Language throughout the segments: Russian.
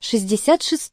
66.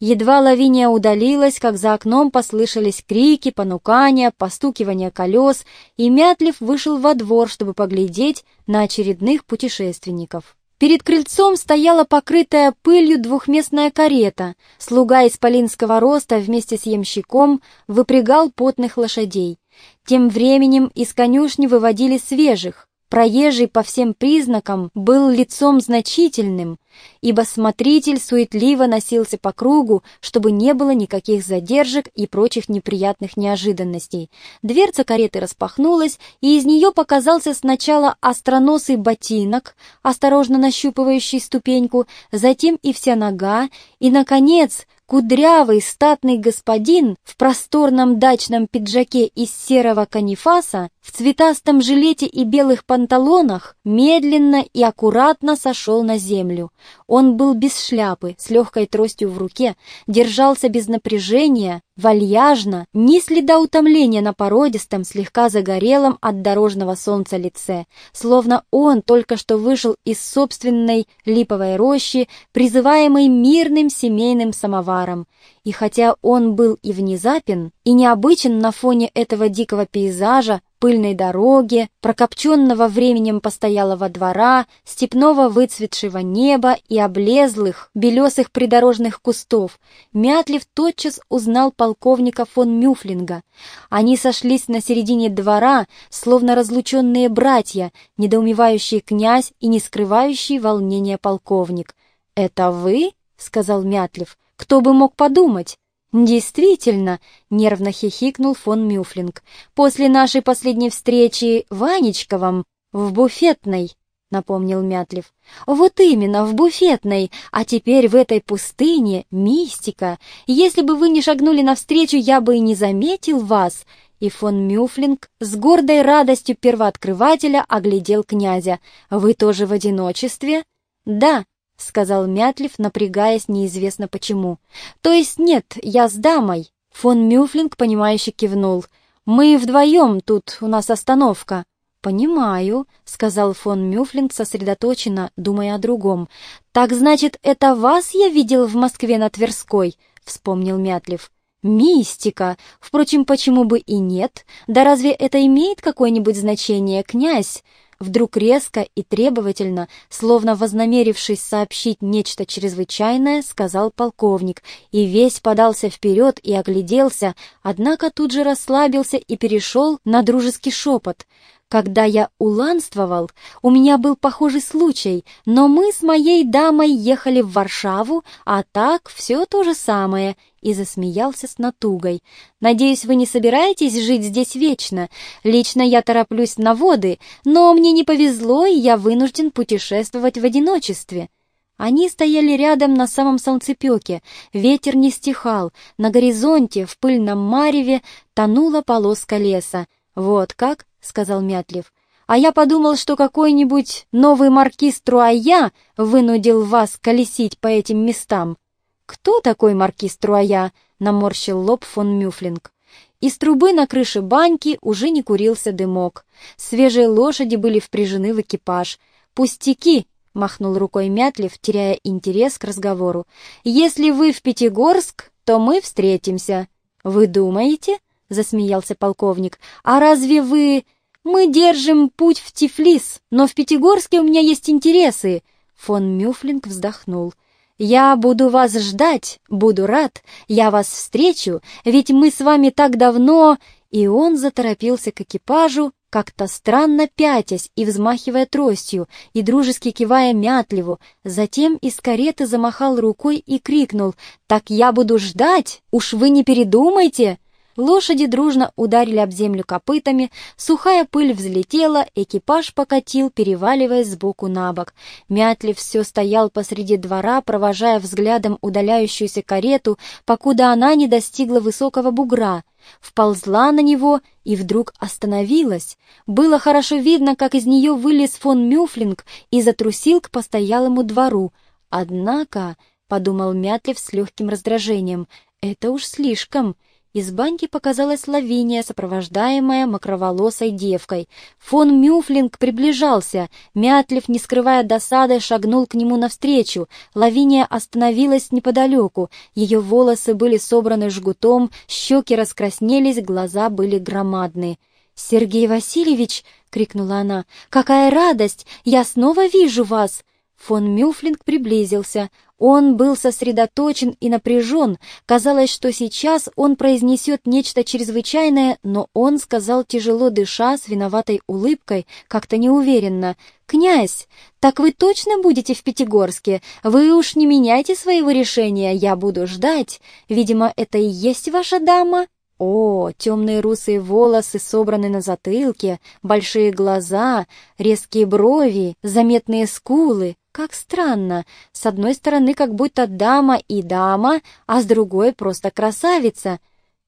Едва Лавиния удалилась, как за окном послышались крики, понукания, постукивание колес, и Мятлив вышел во двор, чтобы поглядеть на очередных путешественников. Перед крыльцом стояла покрытая пылью двухместная карета. Слуга из полинского роста вместе с ямщиком выпрягал потных лошадей. Тем временем из конюшни выводили свежих, Проезжий по всем признакам был лицом значительным, ибо смотритель суетливо носился по кругу, чтобы не было никаких задержек и прочих неприятных неожиданностей. Дверца кареты распахнулась, и из нее показался сначала остроносый ботинок, осторожно нащупывающий ступеньку, затем и вся нога, и, наконец, Кудрявый статный господин в просторном дачном пиджаке из серого канифаса, в цветастом жилете и белых панталонах, медленно и аккуратно сошел на землю. Он был без шляпы, с легкой тростью в руке, держался без напряжения, вальяжно, ни следа утомления на породистом, слегка загорелом от дорожного солнца лице, словно он только что вышел из собственной липовой рощи, призываемый мирным семейным самоваром. И хотя он был и внезапен, и необычен на фоне этого дикого пейзажа, пыльной дороги, прокопченного временем постоялого двора, степного выцветшего неба и облезлых, белесых придорожных кустов, Мятлив тотчас узнал полковника фон Мюфлинга. Они сошлись на середине двора, словно разлученные братья, недоумевающий князь и не скрывающий волнения полковник. «Это вы?» — сказал Мятлив. «Кто бы мог подумать?» «Действительно», — нервно хихикнул фон Мюфлинг, «после нашей последней встречи Ванечковом в буфетной», — напомнил Мятлев. «Вот именно, в буфетной, а теперь в этой пустыне мистика. Если бы вы не шагнули навстречу, я бы и не заметил вас». И фон Мюфлинг с гордой радостью первооткрывателя оглядел князя. «Вы тоже в одиночестве?» «Да», — сказал Мятлив, напрягаясь неизвестно почему. «То есть нет, я с дамой». Фон Мюфлинг, понимающе кивнул. «Мы вдвоем, тут у нас остановка». «Понимаю», — сказал фон Мюфлинг сосредоточенно, думая о другом. «Так значит, это вас я видел в Москве на Тверской?» — вспомнил Мятлив. «Мистика! Впрочем, почему бы и нет? Да разве это имеет какое-нибудь значение, князь?» Вдруг резко и требовательно, словно вознамерившись сообщить нечто чрезвычайное, сказал полковник, и весь подался вперед и огляделся, однако тут же расслабился и перешел на дружеский шепот. Когда я уланствовал, у меня был похожий случай, но мы с моей дамой ехали в Варшаву, а так все то же самое, и засмеялся с натугой. Надеюсь, вы не собираетесь жить здесь вечно. Лично я тороплюсь на воды, но мне не повезло, и я вынужден путешествовать в одиночестве. Они стояли рядом на самом солнцепеке, ветер не стихал, на горизонте в пыльном мареве тонула полоска леса. Вот как — сказал Мятлев. «А я подумал, что какой-нибудь новый маркиз Труая вынудил вас колесить по этим местам». «Кто такой маркиз Труая?» — наморщил лоб фон Мюфлинг. Из трубы на крыше баньки уже не курился дымок. Свежие лошади были впряжены в экипаж. «Пустяки!» — махнул рукой Мятлев, теряя интерес к разговору. «Если вы в Пятигорск, то мы встретимся». «Вы думаете?» Засмеялся полковник. «А разве вы...» «Мы держим путь в Тифлис, но в Пятигорске у меня есть интересы!» Фон Мюфлинг вздохнул. «Я буду вас ждать, буду рад, я вас встречу, ведь мы с вами так давно...» И он заторопился к экипажу, как-то странно пятясь и взмахивая тростью, и дружески кивая Мятливу. Затем из кареты замахал рукой и крикнул «Так я буду ждать! Уж вы не передумайте!» Лошади дружно ударили об землю копытами, сухая пыль взлетела, экипаж покатил, переваливаясь сбоку на бок. Мятлив все стоял посреди двора, провожая взглядом удаляющуюся карету, покуда она не достигла высокого бугра. Вползла на него и вдруг остановилась. Было хорошо видно, как из нее вылез фон Мюфлинг и затрусил к постоялому двору. Однако, — подумал Мятлив с легким раздражением, — это уж слишком — Из баньки показалась Лавиния, сопровождаемая макроволосой девкой. Фон Мюфлинг приближался. Мятлев, не скрывая досады, шагнул к нему навстречу. Лавиния остановилась неподалеку. Ее волосы были собраны жгутом, щеки раскраснелись, глаза были громадны. «Сергей Васильевич!» — крикнула она. «Какая радость! Я снова вижу вас!» Фон Мюфлинг приблизился. Он был сосредоточен и напряжен. Казалось, что сейчас он произнесет нечто чрезвычайное, но он сказал, тяжело дыша, с виноватой улыбкой, как-то неуверенно. «Князь, так вы точно будете в Пятигорске? Вы уж не меняйте своего решения, я буду ждать. Видимо, это и есть ваша дама?» О, темные русые волосы собраны на затылке, большие глаза, резкие брови, заметные скулы. Как странно. С одной стороны, как будто дама и дама, а с другой просто красавица.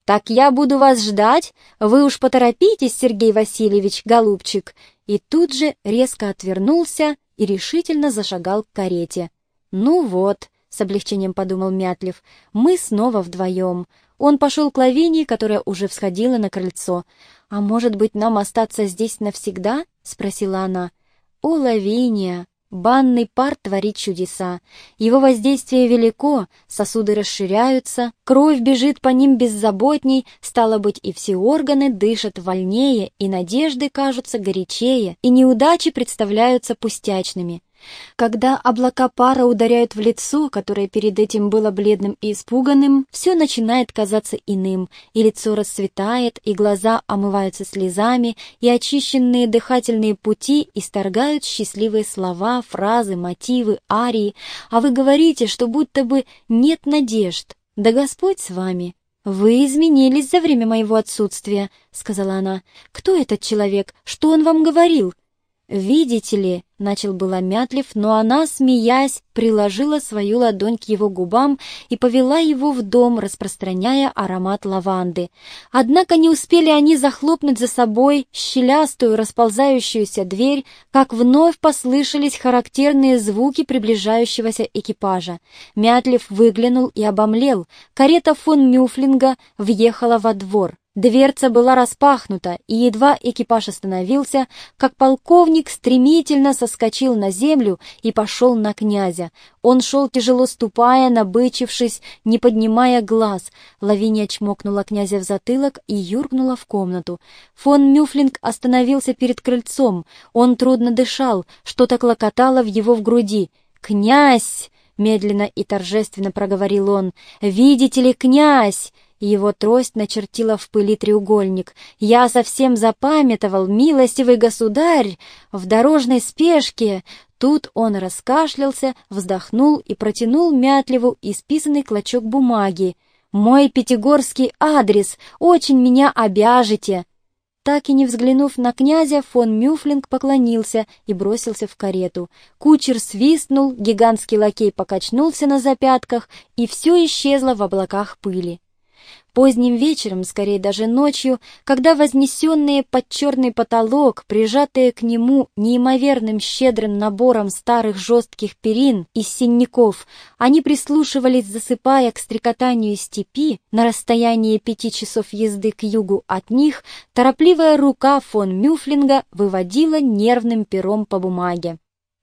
«Так я буду вас ждать. Вы уж поторопитесь, Сергей Васильевич, голубчик». И тут же резко отвернулся и решительно зашагал к карете. «Ну вот», — с облегчением подумал Мятлев, — «мы снова вдвоем. Он пошел к Лавинии, которая уже всходила на крыльцо. «А может быть, нам остаться здесь навсегда?» — спросила она. «О, Лавиния! Банный пар творит чудеса. Его воздействие велико, сосуды расширяются, кровь бежит по ним беззаботней, стало быть, и все органы дышат вольнее, и надежды кажутся горячее, и неудачи представляются пустячными. Когда облака пара ударяют в лицо, которое перед этим было бледным и испуганным, все начинает казаться иным, и лицо расцветает, и глаза омываются слезами, и очищенные дыхательные пути исторгают счастливые слова, фразы, мотивы, арии, а вы говорите, что будто бы нет надежд. Да Господь с вами. «Вы изменились за время моего отсутствия», — сказала она. «Кто этот человек? Что он вам говорил?» «Видите ли», — начал было Мятлев, но она, смеясь, приложила свою ладонь к его губам и повела его в дом, распространяя аромат лаванды. Однако не успели они захлопнуть за собой щелястую расползающуюся дверь, как вновь послышались характерные звуки приближающегося экипажа. Мятлев выглянул и обомлел. Карета фон Мюфлинга въехала во двор. Дверца была распахнута, и едва экипаж остановился, как полковник стремительно соскочил на землю и пошел на князя. Он шел тяжело ступая, набычившись, не поднимая глаз. Лавиния чмокнула князя в затылок и юркнула в комнату. Фон Мюфлинг остановился перед крыльцом. Он трудно дышал, что-то клокотало в его в груди. «Князь!» — медленно и торжественно проговорил он. «Видите ли, князь!» Его трость начертила в пыли треугольник. «Я совсем запамятовал, милостивый государь, в дорожной спешке!» Тут он раскашлялся, вздохнул и протянул Мятлеву исписанный клочок бумаги. «Мой пятигорский адрес! Очень меня обяжете!» Так и не взглянув на князя, фон Мюфлинг поклонился и бросился в карету. Кучер свистнул, гигантский лакей покачнулся на запятках, и все исчезло в облаках пыли. Поздним вечером, скорее даже ночью, когда вознесенные под черный потолок, прижатые к нему неимоверным щедрым набором старых жестких перин из синяков, они прислушивались, засыпая к стрекотанию степи на расстоянии пяти часов езды к югу от них, торопливая рука фон Мюфлинга выводила нервным пером по бумаге.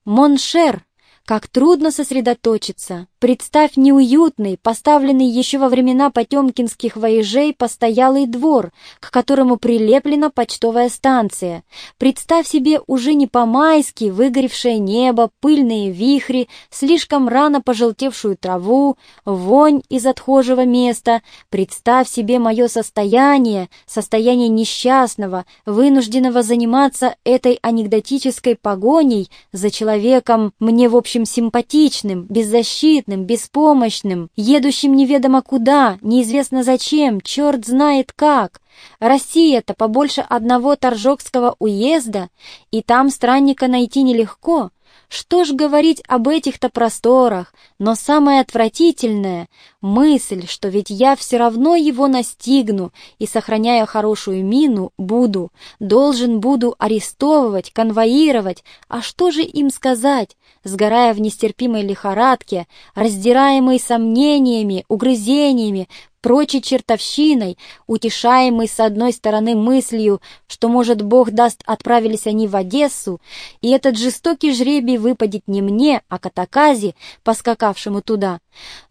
«Mon cher!» Как трудно сосредоточиться. Представь неуютный, поставленный еще во времена потемкинских вояжей постоялый двор, к которому прилеплена почтовая станция. Представь себе уже не по-майски выгоревшее небо, пыльные вихри, слишком рано пожелтевшую траву, вонь из отхожего места. Представь себе мое состояние, состояние несчастного, вынужденного заниматься этой анекдотической погоней за человеком мне, в общем, симпатичным, беззащитным, беззащитным, беспомощным, едущим неведомо куда, неизвестно зачем, черт знает как. Россия-то побольше одного Торжокского уезда, и там странника найти нелегко. Что ж говорить об этих-то просторах, но самое отвратительное — мысль, что ведь я все равно его настигну и, сохраняя хорошую мину, буду, должен буду арестовывать, конвоировать, а что же им сказать, сгорая в нестерпимой лихорадке, раздираемой сомнениями, угрызениями, прочей чертовщиной, утешаемый с одной стороны мыслью, что, может, Бог даст, отправились они в Одессу, и этот жестокий жребий выпадет не мне, а Катаказе, поскакавшему туда.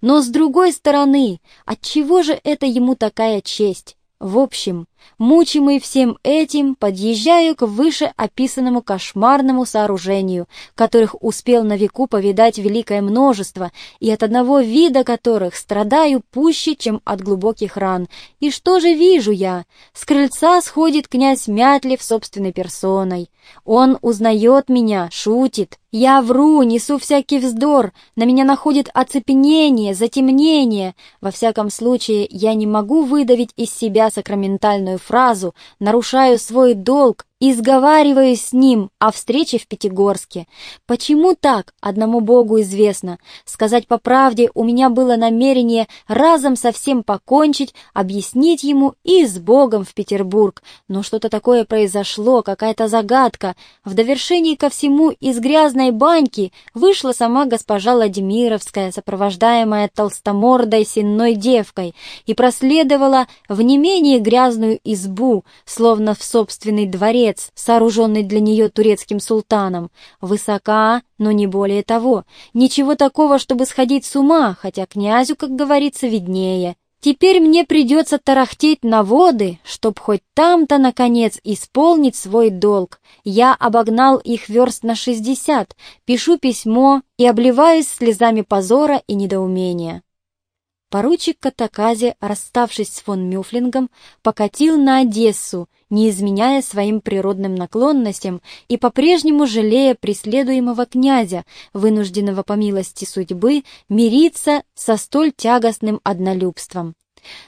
Но с другой стороны, отчего же это ему такая честь? В общем, мучимый всем этим, подъезжаю к вышеописанному кошмарному сооружению, которых успел на веку повидать великое множество, и от одного вида которых страдаю пуще, чем от глубоких ран. И что же вижу я? С крыльца сходит князь Мятлев собственной персоной. Он узнает меня, шутит. Я вру, несу всякий вздор, на меня находит оцепенение, затемнение. Во всяком случае, я не могу выдавить из себя сакраментальную фразу, нарушаю свой долг, и сговариваюсь с ним о встрече в Пятигорске. Почему так, одному Богу известно. Сказать по правде, у меня было намерение разом совсем покончить, объяснить ему и с Богом в Петербург. Но что-то такое произошло, какая-то загадка. В довершении ко всему из грязной баньки вышла сама госпожа Владимировская, сопровождаемая толстомордой сенной девкой, и проследовала в не менее грязную избу, словно в собственный дворец, дворец, сооруженный для нее турецким султаном. Высока, но не более того. Ничего такого, чтобы сходить с ума, хотя князю, как говорится, виднее. Теперь мне придется тарахтеть на воды, чтоб хоть там-то, наконец, исполнить свой долг. Я обогнал их верст на шестьдесят, пишу письмо и обливаюсь слезами позора и недоумения. Поручик Катакази, расставшись с фон Мюфлингом, покатил на Одессу, не изменяя своим природным наклонностям и по-прежнему жалея преследуемого князя, вынужденного по милости судьбы мириться со столь тягостным однолюбством.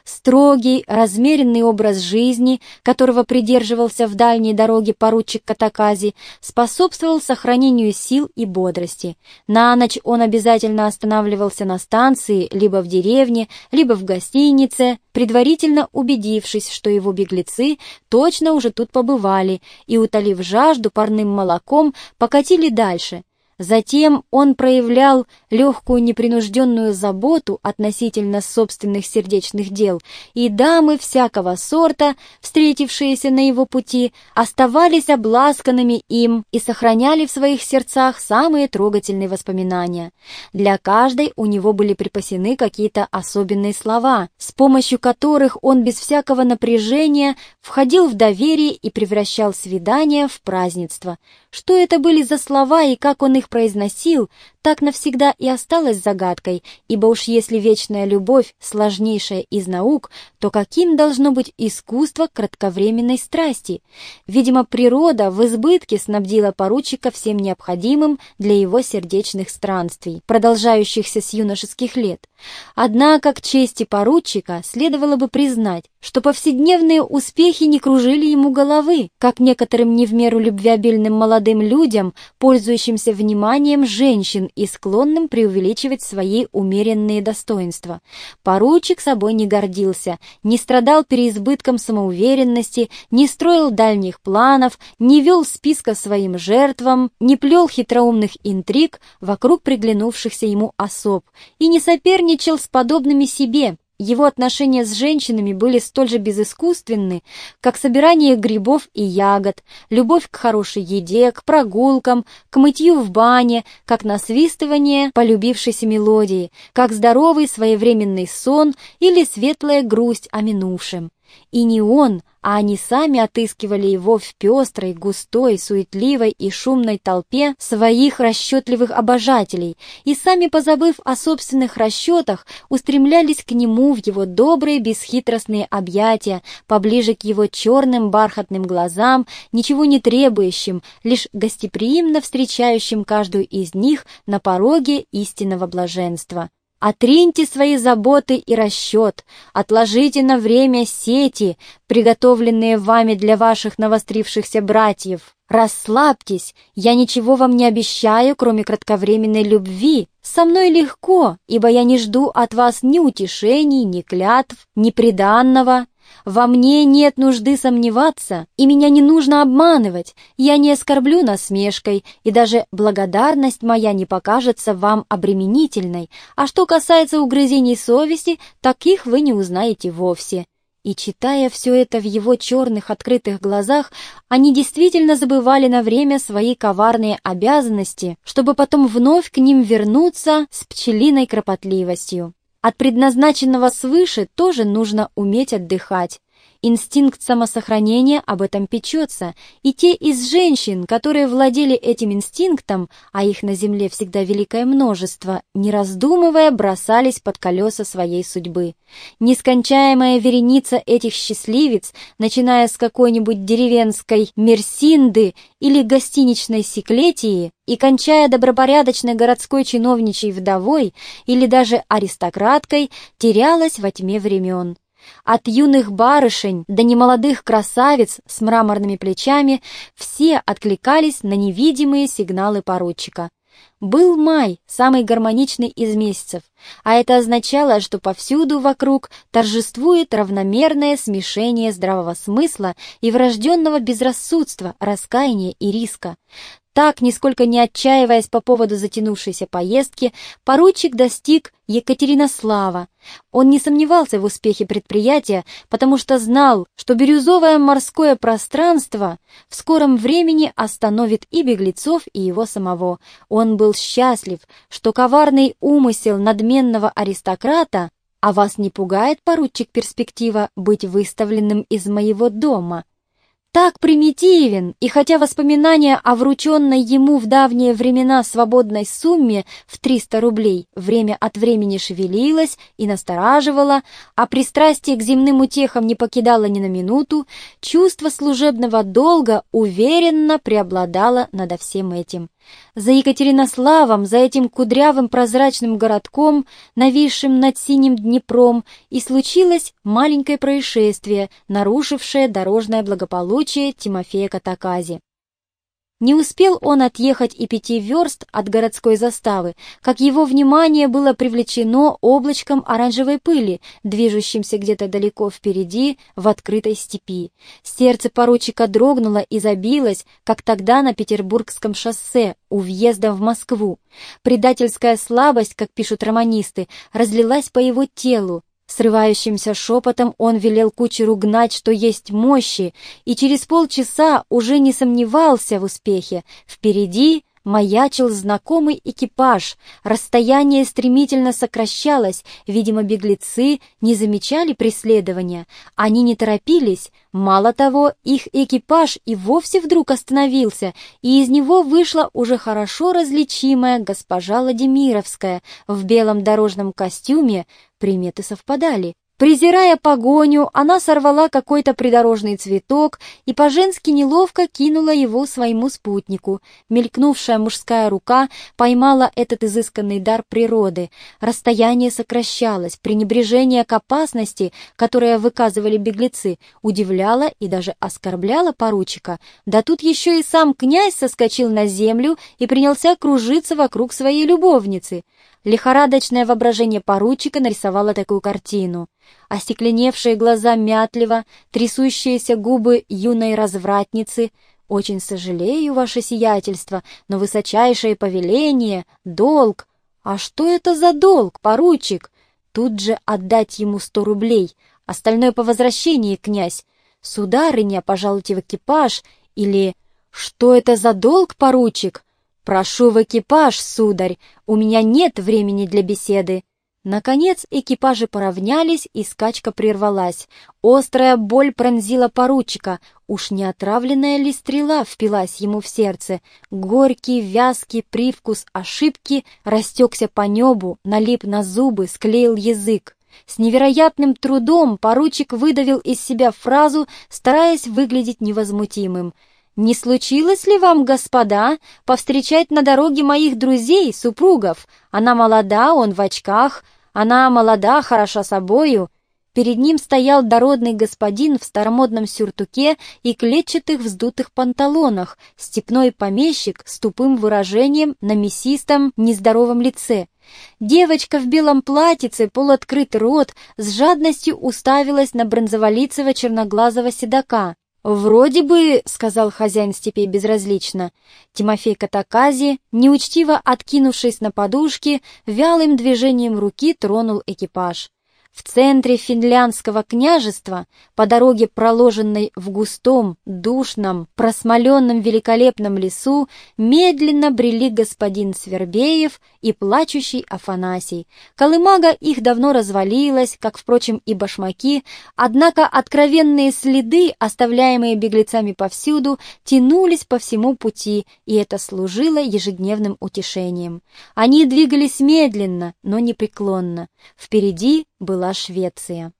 Строгий, размеренный образ жизни, которого придерживался в дальней дороге поручик Катакази, способствовал сохранению сил и бодрости. На ночь он обязательно останавливался на станции, либо в деревне, либо в гостинице, предварительно убедившись, что его беглецы точно уже тут побывали и, утолив жажду парным молоком, покатили дальше – Затем он проявлял легкую непринужденную заботу относительно собственных сердечных дел, и дамы всякого сорта, встретившиеся на его пути, оставались обласканными им и сохраняли в своих сердцах самые трогательные воспоминания. Для каждой у него были припасены какие-то особенные слова, с помощью которых он без всякого напряжения входил в доверие и превращал свидания в празднество. Что это были за слова и как он их произносил, так навсегда и осталось загадкой, ибо уж если вечная любовь сложнейшая из наук, то каким должно быть искусство кратковременной страсти? Видимо, природа в избытке снабдила поручика всем необходимым для его сердечных странствий, продолжающихся с юношеских лет. Однако к чести поручика следовало бы признать, что повседневные успехи не кружили ему головы, как некоторым не в меру любвеобильным молодым людям, пользующимся вниманием женщин и склонным преувеличивать свои умеренные достоинства. Поручик собой не гордился, не страдал переизбытком самоуверенности, не строил дальних планов, не вел списка своим жертвам, не плел хитроумных интриг вокруг приглянувшихся ему особ и не соперничал с подобными себе, его отношения с женщинами были столь же безыскусственны, как собирание грибов и ягод, любовь к хорошей еде, к прогулкам, к мытью в бане, как насвистывание полюбившейся мелодии, как здоровый своевременный сон или светлая грусть о минувшем. И не он, а они сами отыскивали его в пестрой, густой, суетливой и шумной толпе своих расчетливых обожателей, и сами, позабыв о собственных расчетах, устремлялись к нему в его добрые бесхитростные объятия, поближе к его черным бархатным глазам, ничего не требующим, лишь гостеприимно встречающим каждую из них на пороге истинного блаженства. Отриньте свои заботы и расчет, отложите на время сети, приготовленные вами для ваших навострившихся братьев. Расслабьтесь, я ничего вам не обещаю, кроме кратковременной любви. Со мной легко, ибо я не жду от вас ни утешений, ни клятв, ни приданного. Во мне нет нужды сомневаться, и меня не нужно обманывать. Я не оскорблю насмешкой, и даже благодарность моя не покажется вам обременительной. А что касается угрызений совести, таких вы не узнаете вовсе. И читая все это в его черных открытых глазах, они действительно забывали на время свои коварные обязанности, чтобы потом вновь к ним вернуться с пчелиной кропотливостью. От предназначенного свыше тоже нужно уметь отдыхать. Инстинкт самосохранения об этом печется, и те из женщин, которые владели этим инстинктом, а их на земле всегда великое множество, не раздумывая, бросались под колеса своей судьбы. Нескончаемая вереница этих счастливец, начиная с какой-нибудь деревенской Мерсинды или гостиничной Секлетии, и кончая добропорядочной городской чиновничьей вдовой или даже аристократкой, терялась во тьме времен. От юных барышень до немолодых красавиц с мраморными плечами все откликались на невидимые сигналы поручика. Был май, самый гармоничный из месяцев, а это означало, что повсюду вокруг торжествует равномерное смешение здравого смысла и врожденного безрассудства, раскаяния и риска. Так, нисколько не отчаиваясь по поводу затянувшейся поездки, поручик достиг Екатеринослава. Он не сомневался в успехе предприятия, потому что знал, что бирюзовое морское пространство в скором времени остановит и беглецов, и его самого. Он был счастлив, что коварный умысел надменного аристократа а вас не пугает, поручик, перспектива быть выставленным из моего дома? Так примитивен, и хотя воспоминания о врученной ему в давние времена свободной сумме в 300 рублей время от времени шевелилось и настораживало, а пристрастие к земным утехам не покидало ни на минуту, чувство служебного долга уверенно преобладало над всем этим. За Екатеринославом, за этим кудрявым прозрачным городком, нависшим над синим Днепром, и случилось маленькое происшествие, нарушившее дорожное благополучие Тимофея Катакази. Не успел он отъехать и пяти верст от городской заставы, как его внимание было привлечено облачком оранжевой пыли, движущимся где-то далеко впереди в открытой степи. Сердце поручика дрогнуло и забилось, как тогда на Петербургском шоссе у въезда в Москву. Предательская слабость, как пишут романисты, разлилась по его телу, Срывающимся шепотом он велел кучеру гнать, что есть мощи, и через полчаса уже не сомневался в успехе. Впереди маячил знакомый экипаж. Расстояние стремительно сокращалось, видимо, беглецы не замечали преследования. Они не торопились. Мало того, их экипаж и вовсе вдруг остановился, и из него вышла уже хорошо различимая госпожа Владимировская в белом дорожном костюме. Приметы совпадали. Презирая погоню, она сорвала какой-то придорожный цветок и по-женски неловко кинула его своему спутнику. Мелькнувшая мужская рука поймала этот изысканный дар природы. Расстояние сокращалось, пренебрежение к опасности, которое выказывали беглецы, удивляло и даже оскорбляло поручика. Да тут еще и сам князь соскочил на землю и принялся кружиться вокруг своей любовницы. Лихорадочное воображение поручика нарисовало такую картину. Остекленевшие глаза мятливо, трясущиеся губы юной развратницы. «Очень сожалею, ваше сиятельство, но высочайшее повеление, долг. А что это за долг, поручик? Тут же отдать ему сто рублей, остальное по возвращении, князь. Сударыня, пожалуйте в экипаж, или... Что это за долг, поручик?» «Прошу в экипаж, сударь, у меня нет времени для беседы». Наконец экипажи поравнялись, и скачка прервалась. Острая боль пронзила поручика. Уж не отравленная ли стрела впилась ему в сердце? Горький, вязкий привкус ошибки растекся по небу, налип на зубы, склеил язык. С невероятным трудом поручик выдавил из себя фразу, стараясь выглядеть невозмутимым — «Не случилось ли вам, господа, повстречать на дороге моих друзей, супругов? Она молода, он в очках, она молода, хороша собою». Перед ним стоял дородный господин в старомодном сюртуке и клетчатых вздутых панталонах, степной помещик с тупым выражением на мясистом, нездоровом лице. Девочка в белом платьице, полуоткрыт рот, с жадностью уставилась на бронзоволицего черноглазого седока. «Вроде бы», — сказал хозяин степей безразлично, Тимофей Катакази, неучтиво откинувшись на подушки, вялым движением руки тронул экипаж. В центре финляндского княжества, по дороге, проложенной в густом, душном, просмоленном великолепном лесу, медленно брели господин Свербеев и плачущий Афанасий. Колымага их давно развалилась, как, впрочем, и башмаки, однако откровенные следы, оставляемые беглецами повсюду, тянулись по всему пути, и это служило ежедневным утешением. Они двигались медленно, но непреклонно. Впереди была Швеция.